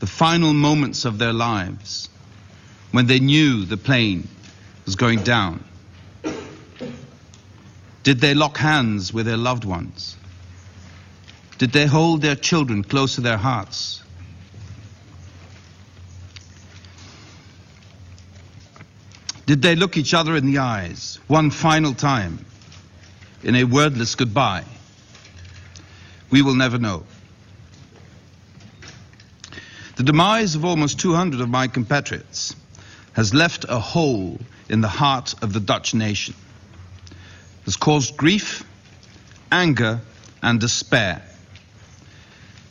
the final moments of their lives when they knew the plane was going down? Did they lock hands with their loved ones? Did they hold their children close to their hearts? Did they look each other in the eyes one final time in a wordless goodbye? We will never know. The demise of almost 200 of my compatriots has left a hole in the heart of the Dutch nation, has caused grief, anger, and despair.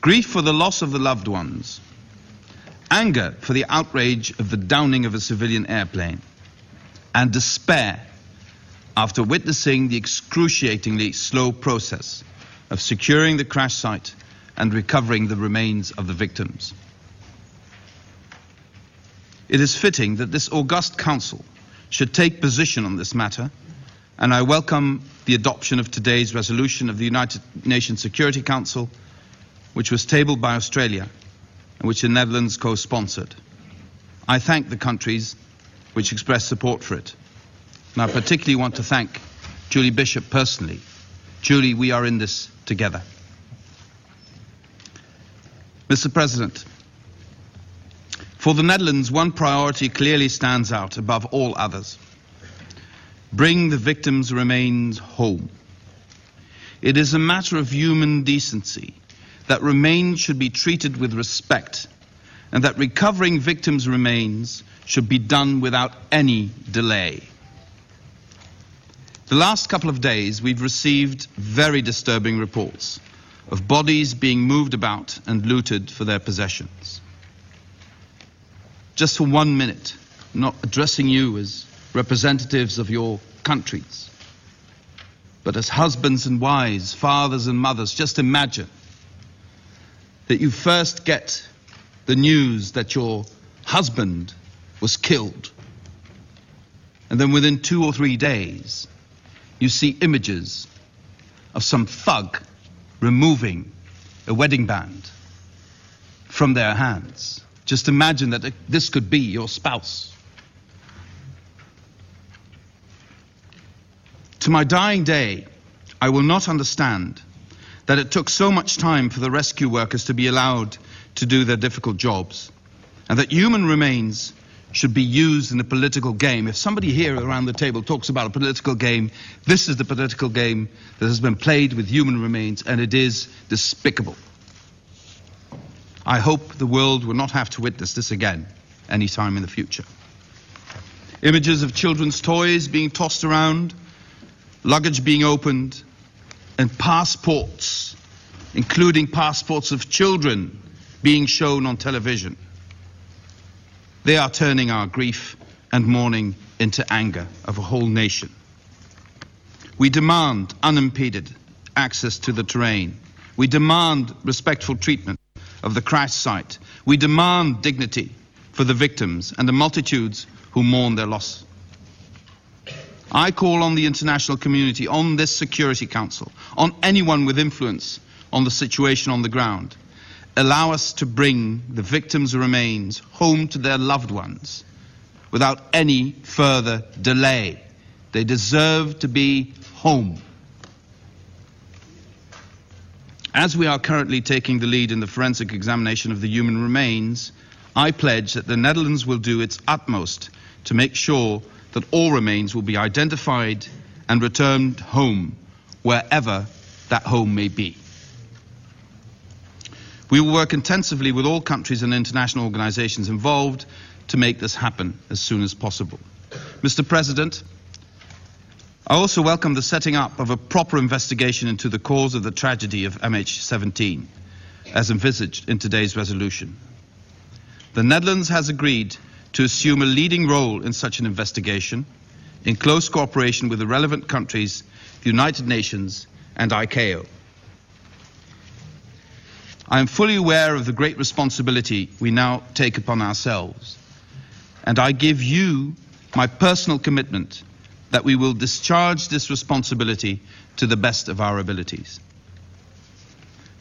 Grief for the loss of the loved ones, anger for the outrage of the downing of a civilian airplane, and despair after witnessing the excruciatingly slow process of securing the crash site and recovering the remains of the victims. It is fitting that this august council should take position on this matter, and I welcome the adoption of today's resolution of the United Nations Security Council, which was tabled by Australia and which the Netherlands co sponsored. I thank the countries which expressed support for it. And I particularly want to thank Julie Bishop personally. Julie, we are in this together. Mr. President, for the Netherlands, one priority clearly stands out above all others bring the victims' remains home. It is a matter of human decency that remains should be treated with respect and that recovering victims' remains should be done without any delay. The last couple of days, we've received very disturbing reports of bodies being moved about and looted for their possessions. Just for one minute, not addressing you as representatives of your countries, but as husbands and wives, fathers and mothers, just imagine that you first get the news that your husband was killed. And then within two or three days, you see images of some thug removing a wedding band from their hands. Just imagine that this could be your spouse. To my dying day, I will not understand that it took so much time for the rescue workers to be allowed to do their difficult jobs, and that human remains should be used in a political game. If somebody here around the table talks about a political game, this is the political game that has been played with human remains, and it is despicable. I hope the world will not have to witness this again any time in the future. Images of children's toys being tossed around, luggage being opened, and passports, including passports of children, being shown on television. They are turning our grief and mourning into anger of a whole nation. We demand unimpeded access to the terrain. We demand respectful treatment of the crash site. We demand dignity for the victims and the multitudes who mourn their loss. I call on the international community, on this Security Council, on anyone with influence on the situation on the ground allow us to bring the victims' remains home to their loved ones without any further delay. They deserve to be home. As we are currently taking the lead in the forensic examination of the human remains, I pledge that the Netherlands will do its utmost to make sure that all remains will be identified and returned home, wherever that home may be. We will work intensively with all countries and international organizations involved to make this happen as soon as possible. Mr. President, I also welcome the setting up of a proper investigation into the cause of the tragedy of MH17, as envisaged in today's resolution. The Netherlands has agreed to assume a leading role in such an investigation in close cooperation with the relevant countries, the United Nations, and ICAO. I am fully aware of the great responsibility we now take upon ourselves, and I give you my personal commitment that we will discharge this responsibility to the best of our abilities.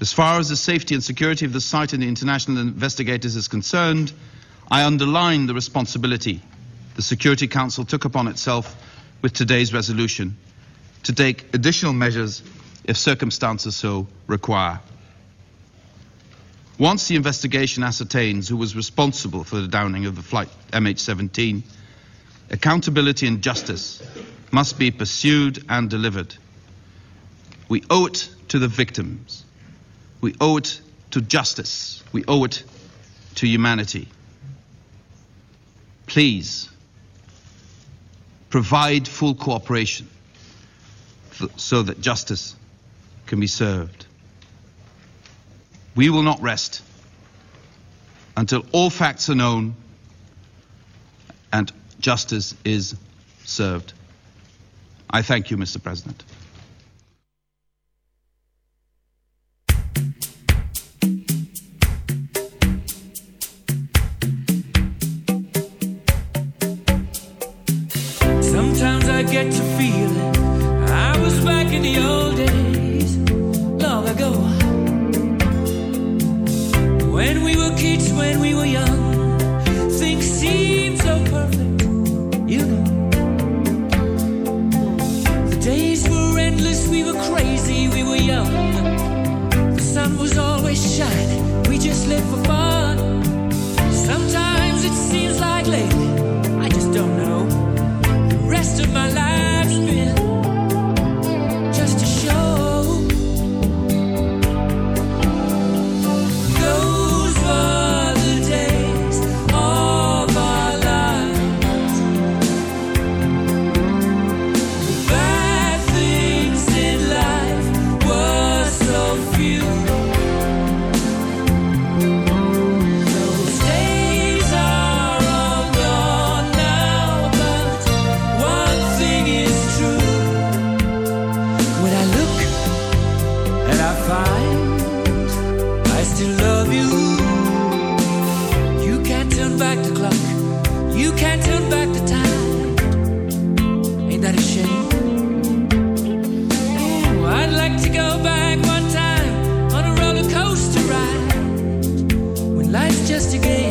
As far as the safety and security of the site and the international investigators is concerned, I underline the responsibility the Security Council took upon itself with today's resolution to take additional measures if circumstances so require. Once the investigation ascertains who was responsible for the downing of the flight MH17, accountability and justice must be pursued and delivered. We owe it to the victims. We owe it to justice. We owe it to humanity. Please provide full cooperation so that justice can be served. We will not rest until all facts are known and justice is served. I thank you, Mr. President. Just a game.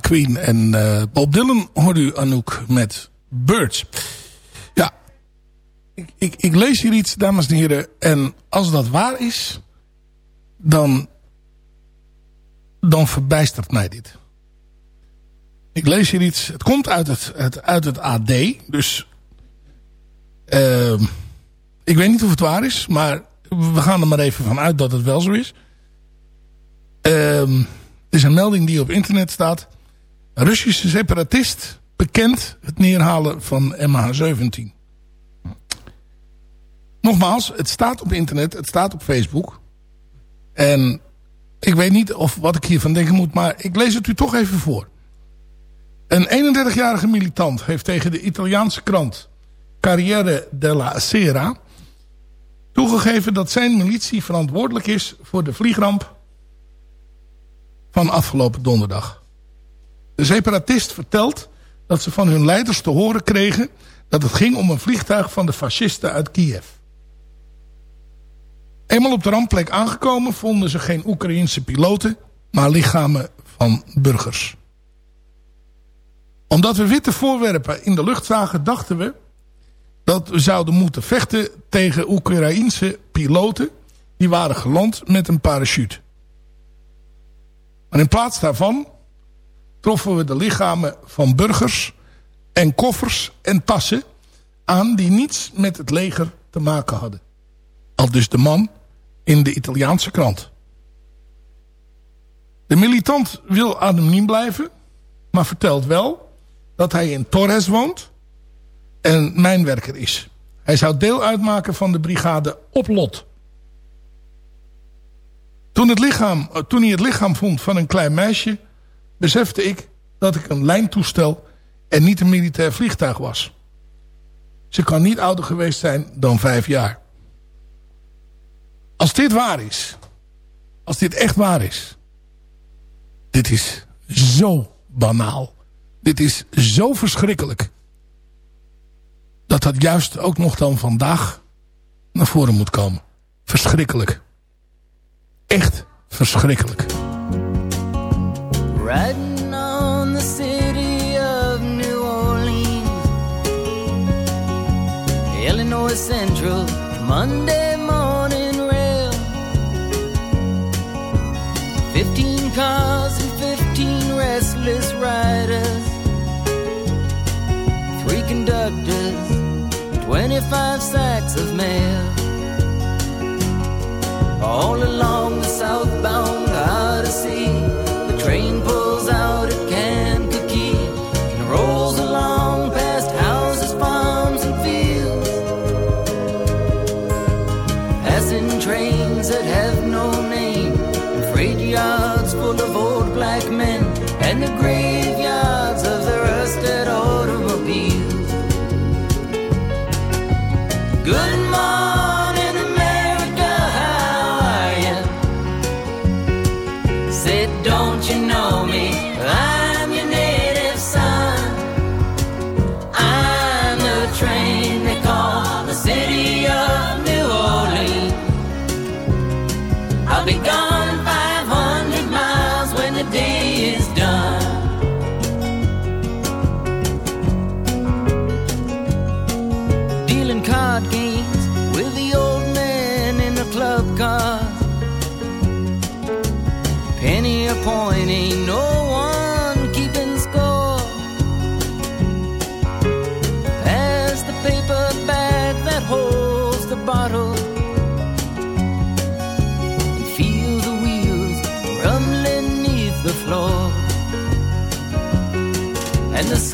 Queen en eh, Bob Dylan hoorde u Anouk met Birds. Ja, ik, ik, ik lees hier iets, dames en heren. En als dat waar is, dan, dan verbijstert mij dit. Ik lees hier iets, het komt uit het, het, uit het AD, dus uh, ik weet niet of het waar is, maar we gaan er maar even van uit dat het wel zo is. Uh, het is een melding die op internet staat. Russische separatist bekend het neerhalen van MH17. Nogmaals, het staat op internet, het staat op Facebook. En ik weet niet of wat ik hiervan denken moet, maar ik lees het u toch even voor. Een 31-jarige militant heeft tegen de Italiaanse krant Carriere della Sera toegegeven dat zijn militie verantwoordelijk is voor de vliegramp van afgelopen donderdag. De separatist vertelt dat ze van hun leiders te horen kregen dat het ging om een vliegtuig van de fascisten uit Kiev. Eenmaal op de rampplek aangekomen vonden ze geen Oekraïense piloten, maar lichamen van burgers. Omdat we witte voorwerpen in de lucht zagen, dachten we dat we zouden moeten vechten tegen Oekraïense piloten die waren geland met een parachute. Maar in plaats daarvan troffen we de lichamen van burgers en koffers en tassen aan die niets met het leger te maken hadden. Al dus de man in de Italiaanse krant. De militant wil anoniem blijven, maar vertelt wel dat hij in Torres woont en mijnwerker is. Hij zou deel uitmaken van de brigade Oplot. Toen, het lichaam, toen hij het lichaam vond van een klein meisje besefte ik dat ik een lijntoestel en niet een militair vliegtuig was. Ze kan niet ouder geweest zijn dan vijf jaar. Als dit waar is, als dit echt waar is, dit is zo banaal. Dit is zo verschrikkelijk. Dat dat juist ook nog dan vandaag naar voren moet komen. Verschrikkelijk. Echt verschrikkelijk. Riding on the city of New Orleans, Illinois Central, Monday morning rail. Fifteen cars and fifteen restless riders, three conductors, twenty-five sacks of mail. All along the southbound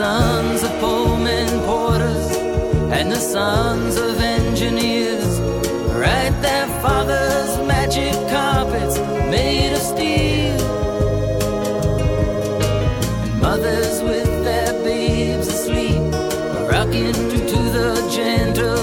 sons of Pullman porters and the sons of engineers write their father's magic carpets made of steel. And mothers with their babes asleep rocking to the gentle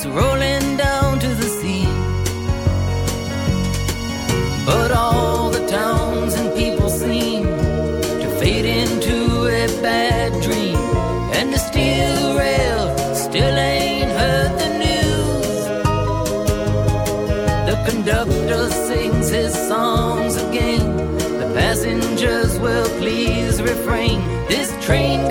darkness, rolling down to the sea. But all the towns and people seem to fade into a bad dream. And the steel rail still ain't heard the news. The conductor sings his songs again. The passengers will please refrain. This train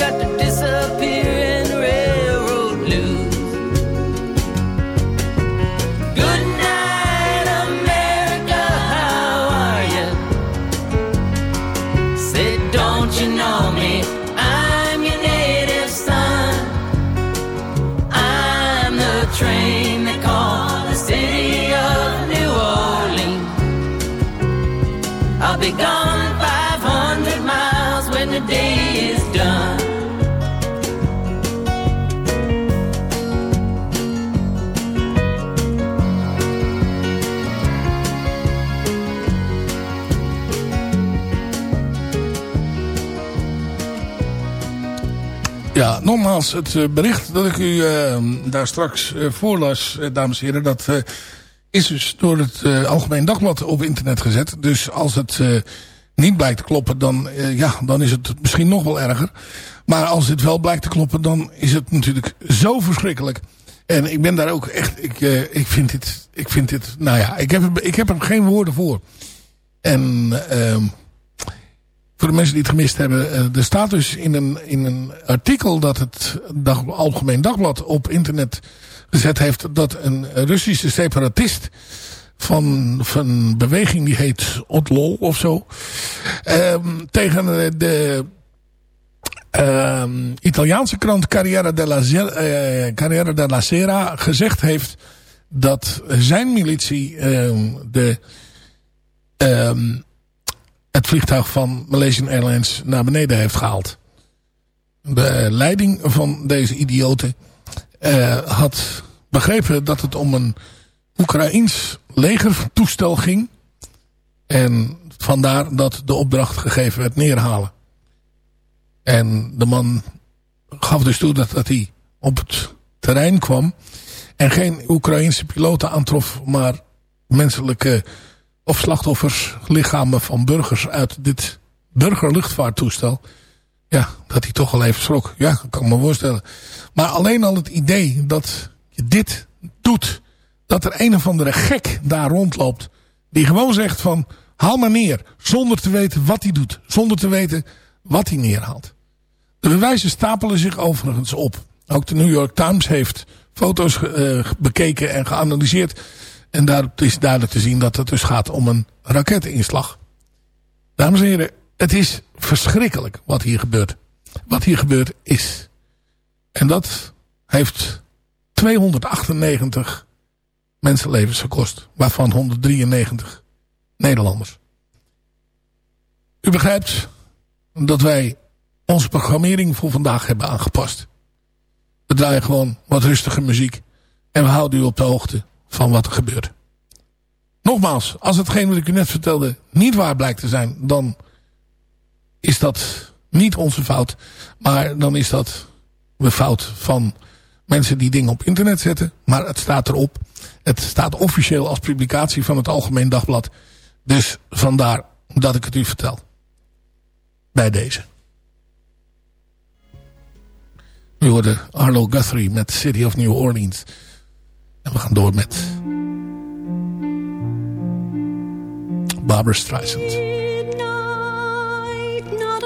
nogmaals, het eh, bericht dat ik u eh, daar straks eh, voorlas, eh, dames en heren, dat is dus door het Algemeen Dagblad op internet gezet. Dus als het niet blijkt te kloppen, dan, ja, dan is het misschien nog wel erger. Maar als het wel blijkt te kloppen, dan is het natuurlijk zo verschrikkelijk. En ik ben daar ook echt, ik, ik vind dit, ik vind dit, nou ja, ik heb, ik heb er geen woorden voor. En ehm voor de mensen die het gemist hebben. eh, er staat dus in een, in een artikel dat het dag, Algemeen Dagblad op internet gezet heeft. Dat een Russische separatist van, van een beweging die heet Otlol of zo. ehm, tegen de ehm, Italiaanse krant Carriera della, eh, Carriera della Sera gezegd heeft dat zijn militie ehm, de het vliegtuig van Malaysian Airlines naar beneden heeft gehaald. De leiding van deze idioten eh, had begrepen dat het om een Oekraïns legertoestel ging. En vandaar dat de opdracht gegeven werd neerhalen. En de man gaf dus toe dat, dat hij op het terrein kwam. En geen Oekraïnse piloten aantrof, maar menselijke of slachtoffers, lichamen van burgers uit dit burgerluchtvaarttoestel. Ja, dat hij toch al even schrok. Ja, kan ik me voorstellen. Maar alleen al het idee dat je dit doet. Dat er een of andere gek daar rondloopt. Die gewoon zegt van, haal maar neer. Zonder te weten wat hij doet. Zonder te weten wat hij neerhaalt. De bewijzen stapelen zich overigens op. Ook de New York Times heeft foto's eh, bekeken en geanalyseerd. En daar is duidelijk te zien dat het dus gaat om een raketinslag. Dames en heren, het is verschrikkelijk wat hier gebeurt. Wat hier gebeurd is. En dat heeft 298 mensenlevens gekost. Waarvan 193 Nederlanders. U begrijpt dat wij onze programmering voor vandaag hebben aangepast. We draaien gewoon wat rustige muziek. En we houden u op de hoogte van wat er gebeurt. Nogmaals, als hetgeen wat ik u net vertelde niet waar blijkt te zijn... dan is dat niet onze fout. Maar dan is dat de fout van mensen die dingen op internet zetten. Maar het staat erop. Het staat officieel als publicatie van het Algemeen Dagblad. Dus vandaar dat ik het u vertel. Bij deze. U hoorde Arlo Guthrie met City of New Orleans. We gaan door met Barbara Streisand. Midnight, not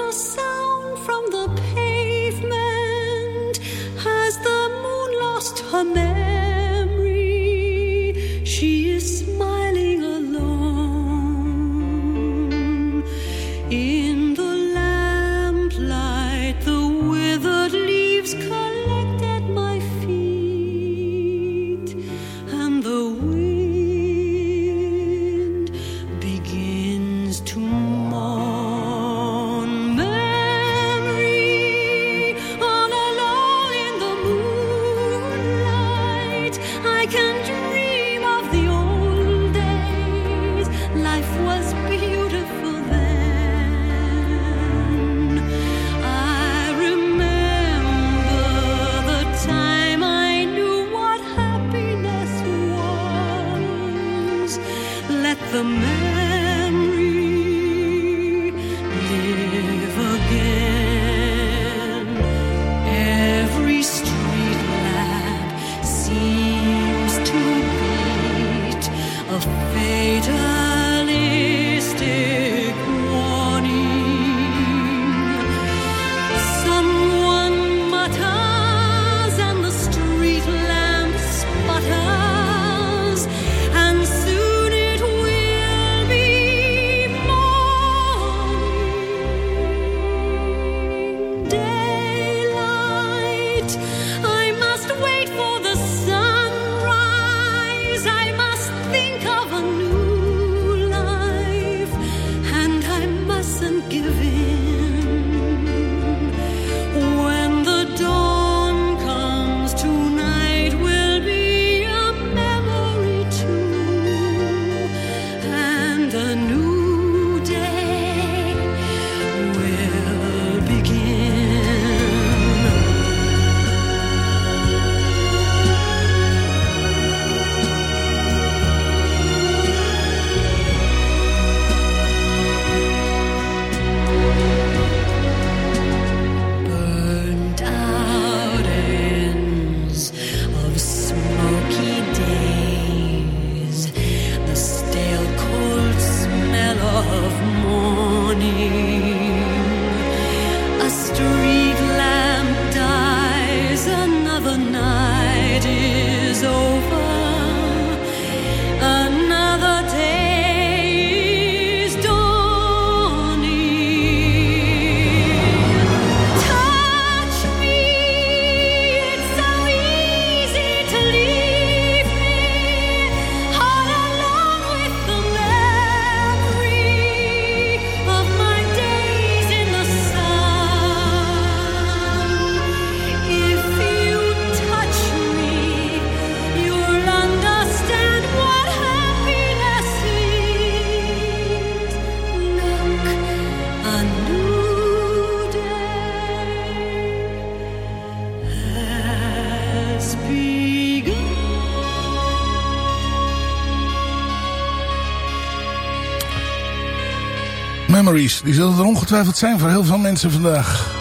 Die zullen er ongetwijfeld zijn voor heel veel mensen vandaag.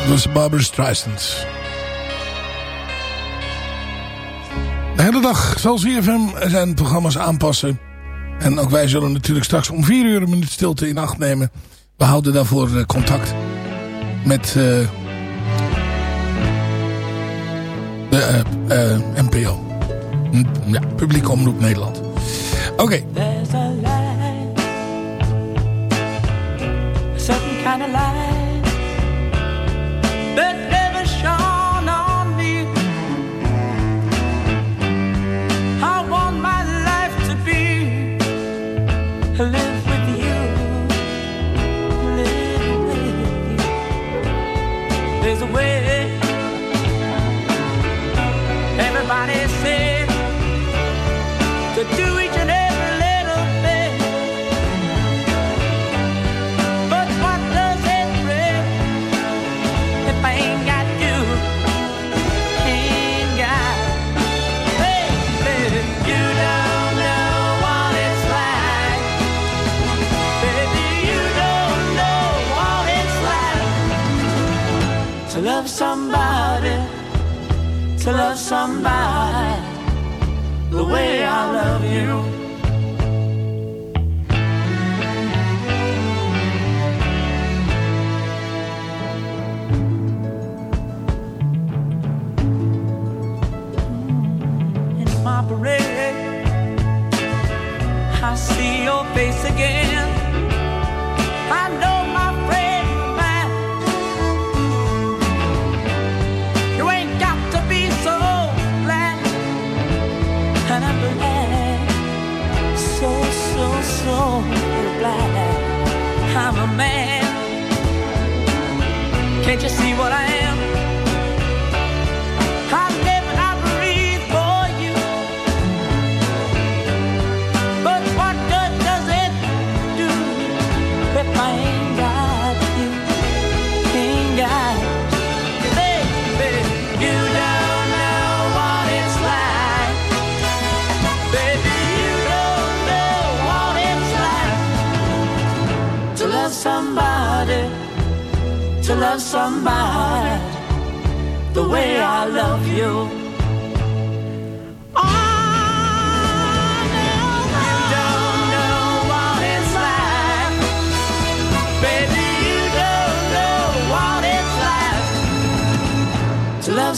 Dat was Barbara Streisand. De hele dag zal ZFM zijn programma's aanpassen. En ook wij zullen natuurlijk straks om vier uur een minuut stilte in acht nemen. We houden daarvoor eh, contact met eh, de eh, uh, NPO. Hm, ja, Publieke Omroep Nederland. Oké.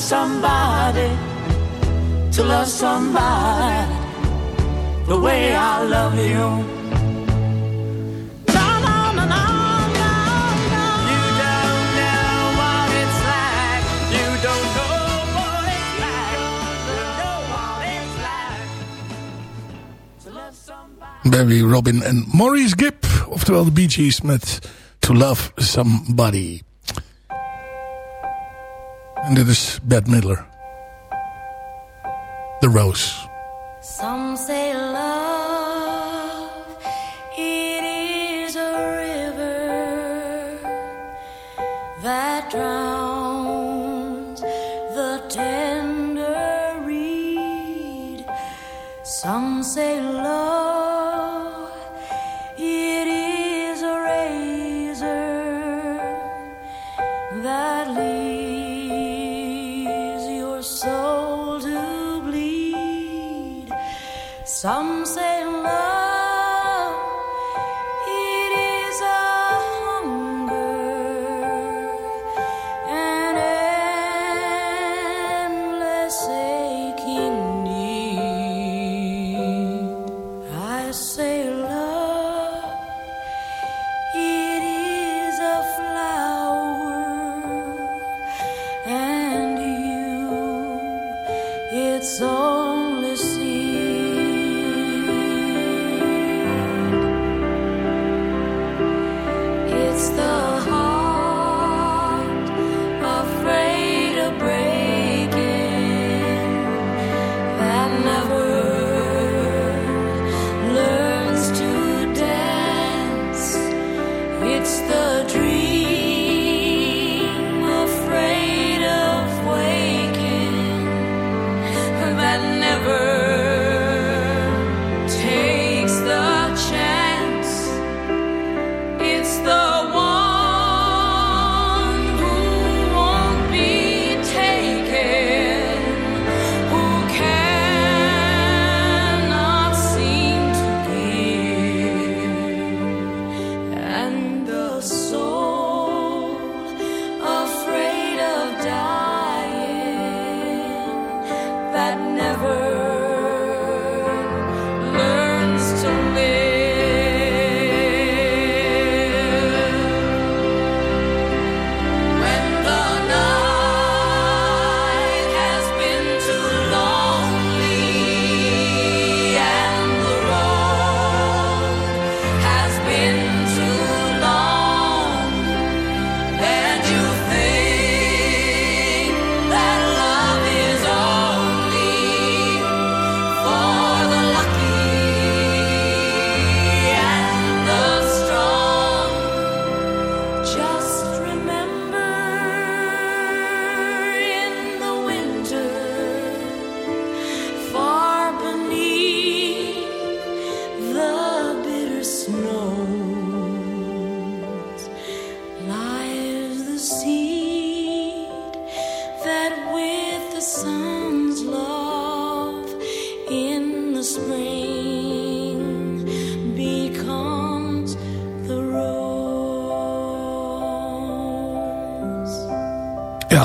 somebody, to love somebody the way I love you. Barry Robin en Maurice Gibb. Oftewel de Bee Gees met To Love Somebody. En dit is Bad Midler. The Rose. Some say love, it is a river that drowns.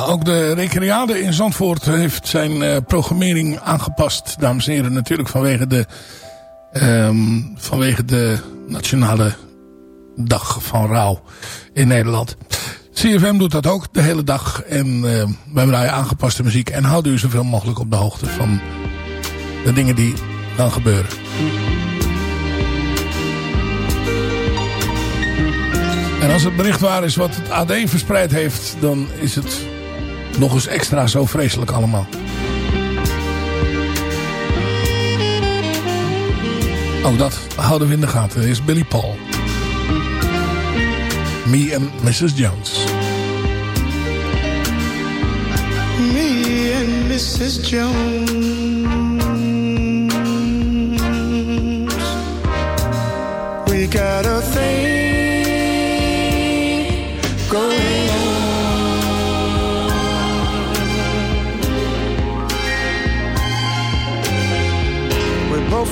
Ook de Recreade in Zandvoort heeft zijn eh, programmering aangepast. Dames en heren, natuurlijk vanwege de, ehm, vanwege de Nationale Dag van Rouw in Nederland. CFM doet dat ook de hele dag. En uh, wij draaien aangepaste muziek. En houden u zoveel mogelijk op de hoogte van de dingen die dan gebeuren. En als het bericht waar is wat het AD verspreid heeft... dan is het nog eens extra zo vreselijk allemaal. Ook dat houden we in de gaten. Is Billy Paul. Me and Mrs. Jones. Me and Mrs. Jones. We got a thing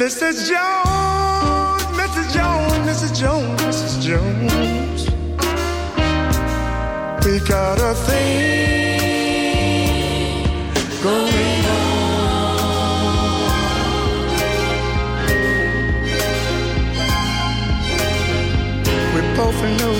Mrs. Jones, Mrs. Jones, Mrs. Jones, Mrs. Jones. We got a thing going on. We both know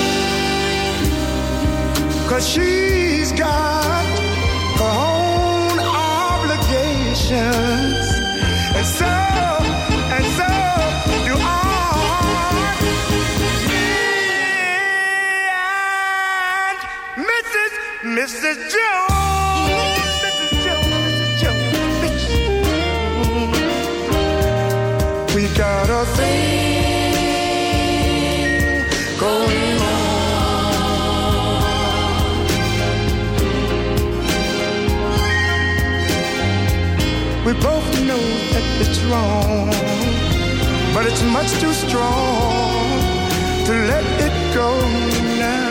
Cause she's got her own obligations. And so, and so do I. Me and Mrs. Mrs. Jones. We both know that it's wrong, but it's much too strong to let it go now.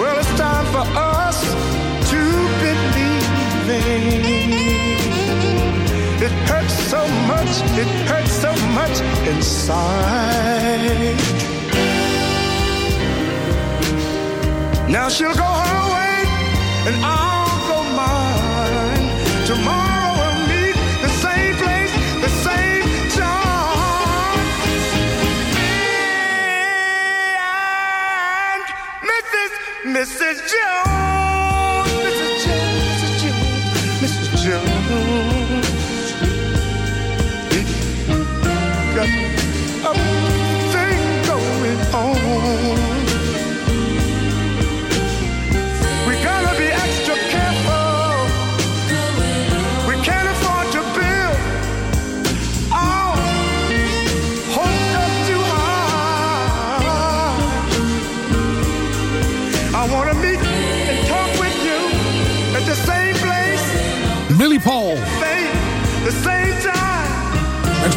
Well, it's time for us to believe. It hurts so much, it hurts so much inside Now she'll go her way and I'll go mine. Tomorrow we'll meet the same place, the same time. Me And Mrs. Mrs. Jones,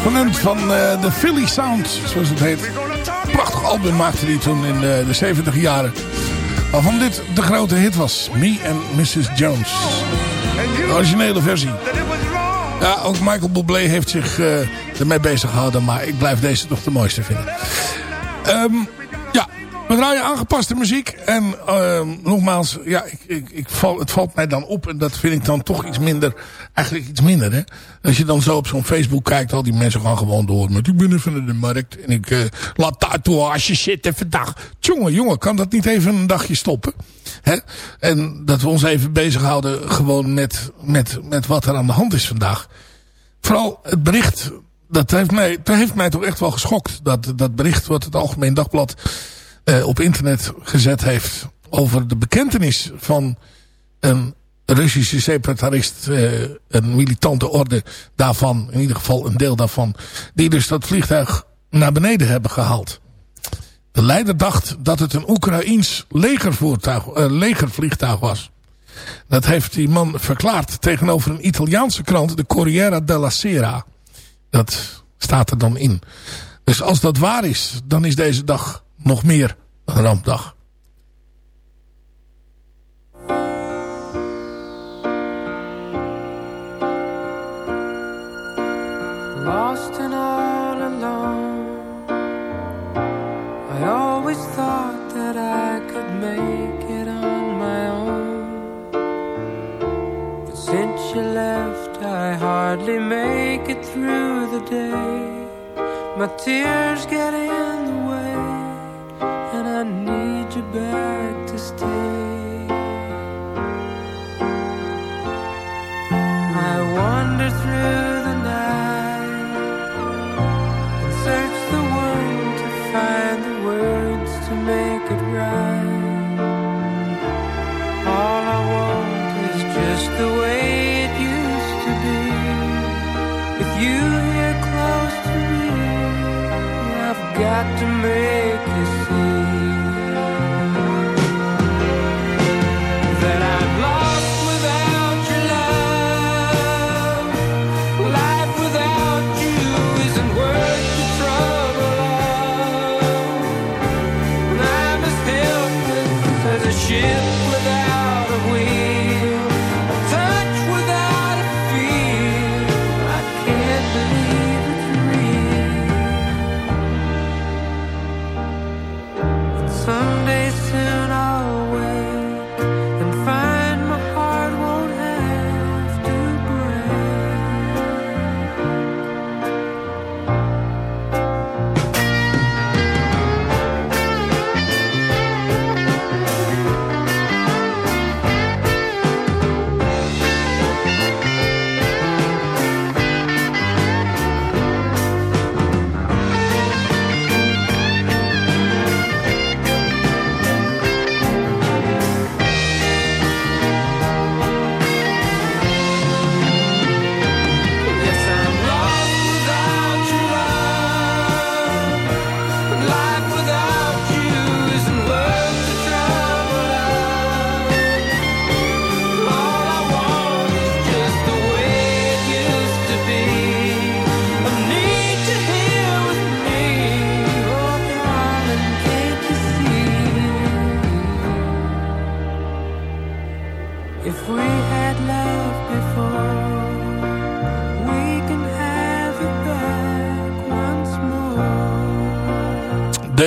Exponent van eh, de Philly Sound, zoals het heet. Prachtig album maakte hij toen in de, de 70 jaren. Waarvan dit de grote hit was. Me and Mrs. Jones. De originele versie. Ja, ook Michael Bublé heeft zich eh, ermee bezig gehouden. Maar ik blijf deze toch de mooiste vinden. Ehm, we draaien aangepaste muziek. En ehm, nogmaals, ja, ik, ik, ik val, het valt mij dan op. En dat vind ik dan toch iets minder. Eigenlijk iets minder, hè. Als je dan zo op zo'n Facebook kijkt. Al die mensen gaan gewoon door met. Ik ben even naar de markt. En ik eh, laat tatoeage zitten vandaag. Jongen, jongen, kan dat niet even een dagje stoppen? Hè? En dat we ons even bezighouden gewoon met, met, met wat er aan de hand is vandaag. Vooral het bericht, dat heeft mij, dat heeft mij toch echt wel geschokt. Dat, dat bericht wat het Algemeen Dagblad eh, op internet gezet heeft over de bekentenis van een Russische separatist, eh, een militante orde daarvan, in ieder geval een deel daarvan, die dus dat vliegtuig naar beneden hebben gehaald. De leider dacht dat het een Oekraïens legervoertuig, eh, legervliegtuig was. Dat heeft die man verklaard tegenover een Italiaanse krant, de Corriere della Sera. Dat staat er dan in. Dus als dat waar is, dan is deze dag nog meer een rampdag. lost and all alone. I always thought that I could make it on my own. But since you left, I hardly make it through the day. My tears get in I wander through the night and search the world to find the words to make it right. All I want is just the way it used to be. With you here close to me, I've got to make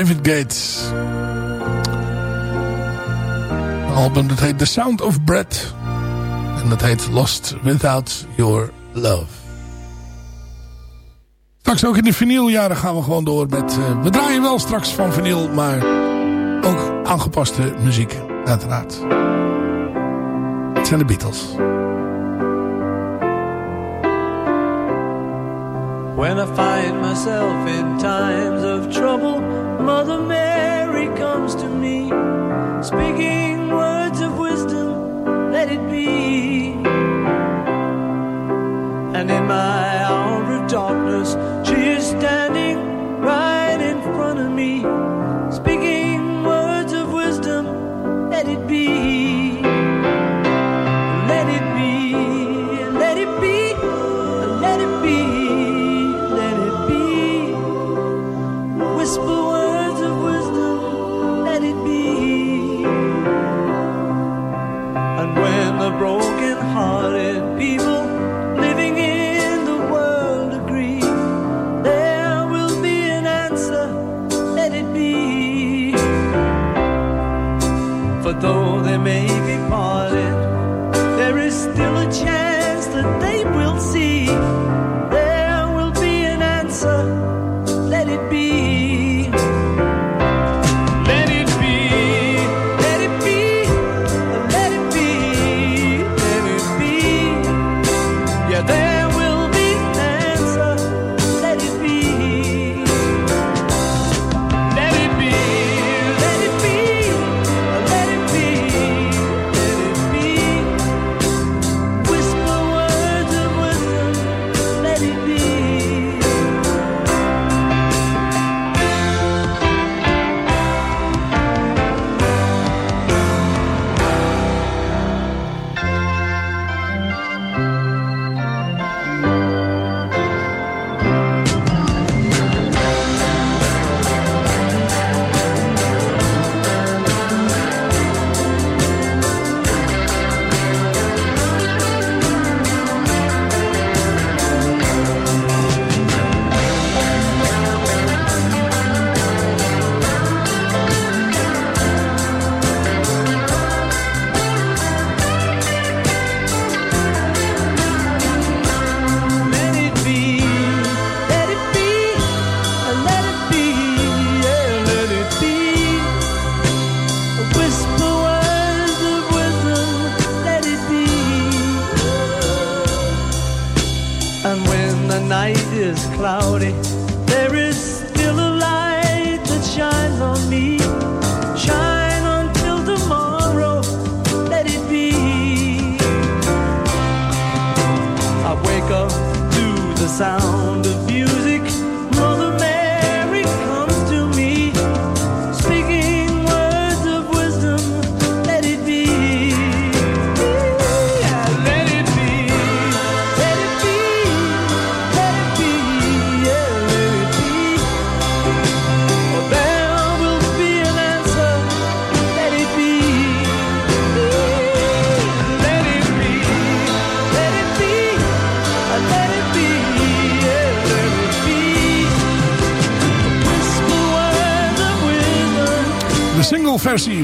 David Gates. Een album dat heet The Sound of Bread. En dat heet Lost Without Your Love. Straks ook in de vinyljaren gaan we gewoon door met... Eh, we draaien wel straks van vinyl, maar ook aangepaste muziek, uiteraard. Het zijn de Beatles. When I find myself in times of trouble... speaking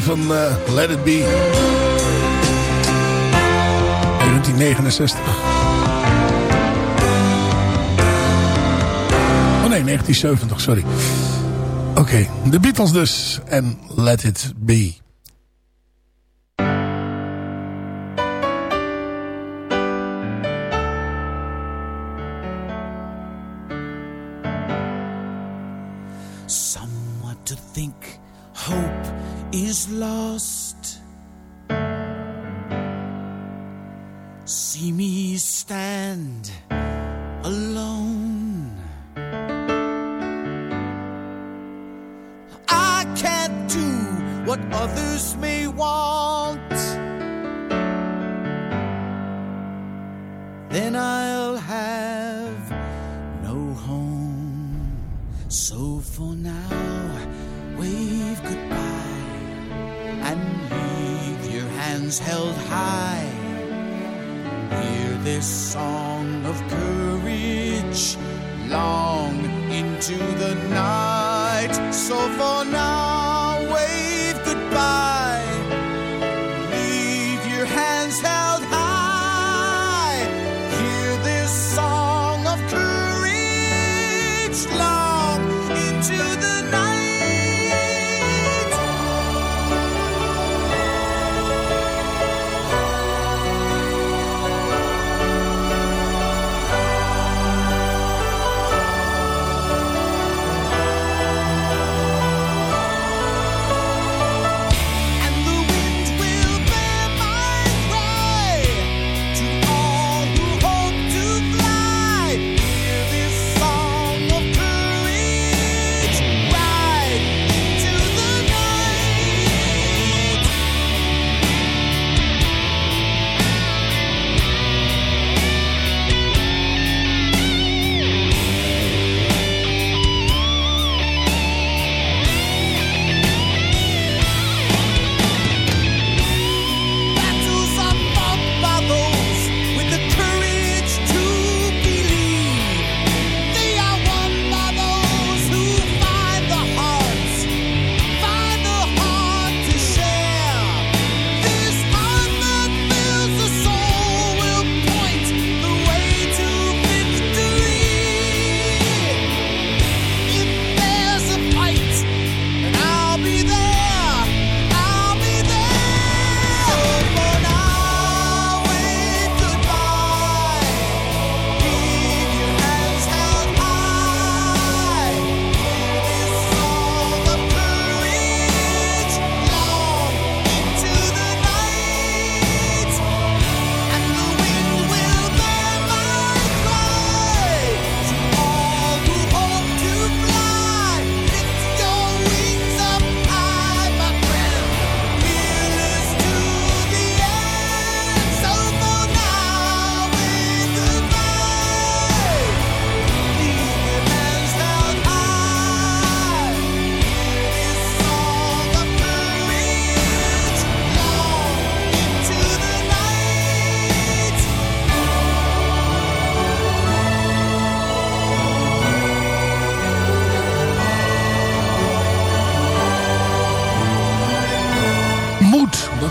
van eh, Let It Be. 1969. Oh nee, 1970, sorry. Oké, okay, de Beatles dus en Let It Be. Somewhat to think, hope is lost. See me stand alone. I can't do what others may want. is held high. Hear this song of courage long into the night.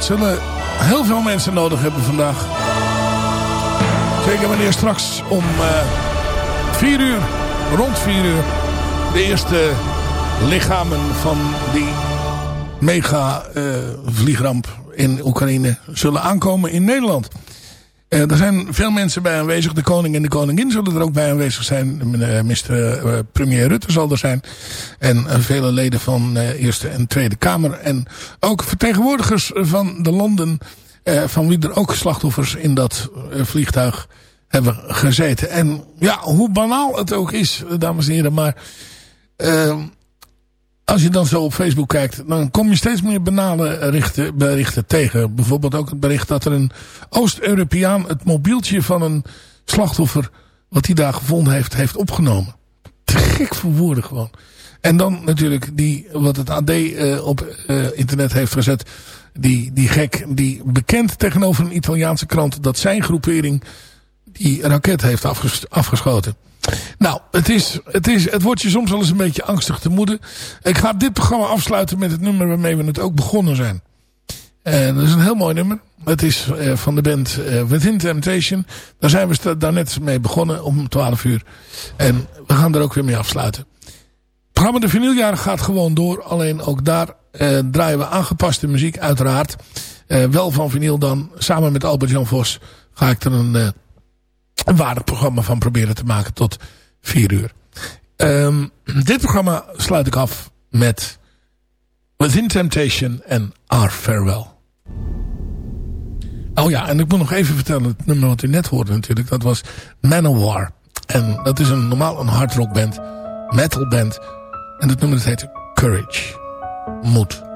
Zullen heel veel mensen nodig hebben vandaag. Zeker wanneer straks om eh 4 uur, rond 4 uur, de eerste lichamen van die mega eh, vliegramp in Oekraïne zullen aankomen in Nederland. Eh, er zijn veel mensen bij aanwezig. De koning en de koningin zullen er ook bij aanwezig zijn. Eh, Mr. eh, premier Rutte zal er zijn. En eh, vele leden van eh, Eerste en Tweede Kamer. En ook vertegenwoordigers van de landen eh, van wie er ook slachtoffers in dat eh, vliegtuig hebben gezeten. En ja, hoe banaal het ook is, dames en heren. Maar eh, als je dan zo op Facebook kijkt, dan kom je steeds meer banale berichten, berichten tegen. Bijvoorbeeld ook het bericht dat er een Oost-Europeaan het mobieltje van een slachtoffer, wat hij daar gevonden heeft, heeft opgenomen. Te gek voor woorden gewoon. En dan natuurlijk die, wat het AD eh, op eh, internet heeft gezet, die, die gek, die bekend tegenover een Italiaanse krant dat zijn groepering die raket heeft afges afgeschoten. Nou, het, is, het, is, het wordt je soms wel eens een beetje angstig te moeden. Ik ga dit programma afsluiten met het nummer waarmee we het ook begonnen zijn. En dat is een heel mooi nummer. Het is uh, van de band uh, Within Temptation. Daar zijn we daarnet mee begonnen om 12 uur. En we gaan er ook weer mee afsluiten. Het programma De Vinyljaren gaat gewoon door. Alleen ook daar draaien we aangepaste muziek uiteraard. wel van vinyl dan. Samen met Albert-Jan Vos ga ik er een, een waardig programma van proberen te maken tot 4 uur. Um, dit programma sluit ik af met Within Temptation en Our Farewell. Oh ja, en ik moet nog even vertellen, het nummer wat u net hoorde natuurlijk, dat was Manowar. En dat is een normaal een metal band. En het nummer dat heet Courage. Moed.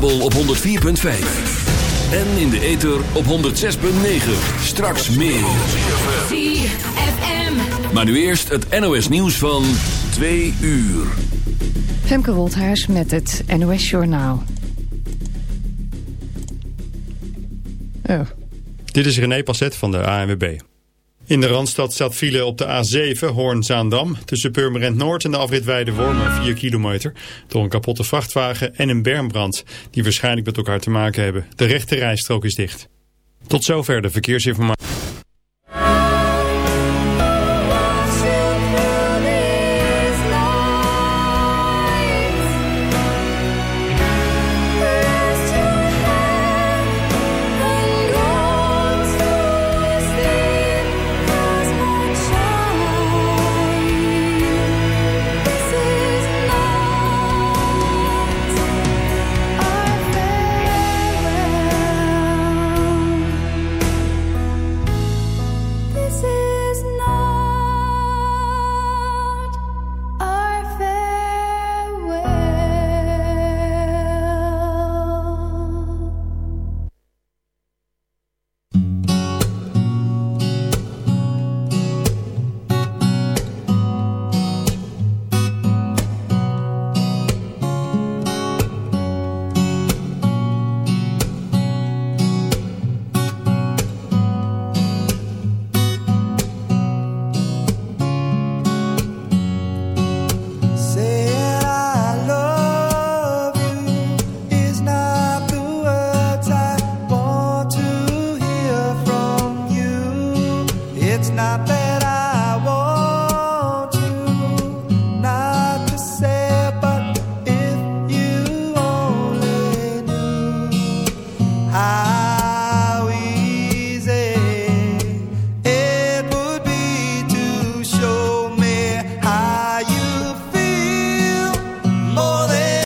Kabel op 104.5. En in de ether op 106.9. Straks meer. ZFM. Maar nu eerst het NOS nieuws van 2 uur. Femke Woldhuis met het NOS Journaal. Oh. Dit is René Passet van de ANWB. In de Randstad staat file op de A7 Hoorn-Zaandam... tussen Purmerend Noord en de afrit Weide-Wormer 4 kilometer... door een kapotte vrachtwagen en een bermbrand... die waarschijnlijk met elkaar te maken hebben. De rechte rijstrook is dicht. Tot zover de verkeersinformatie.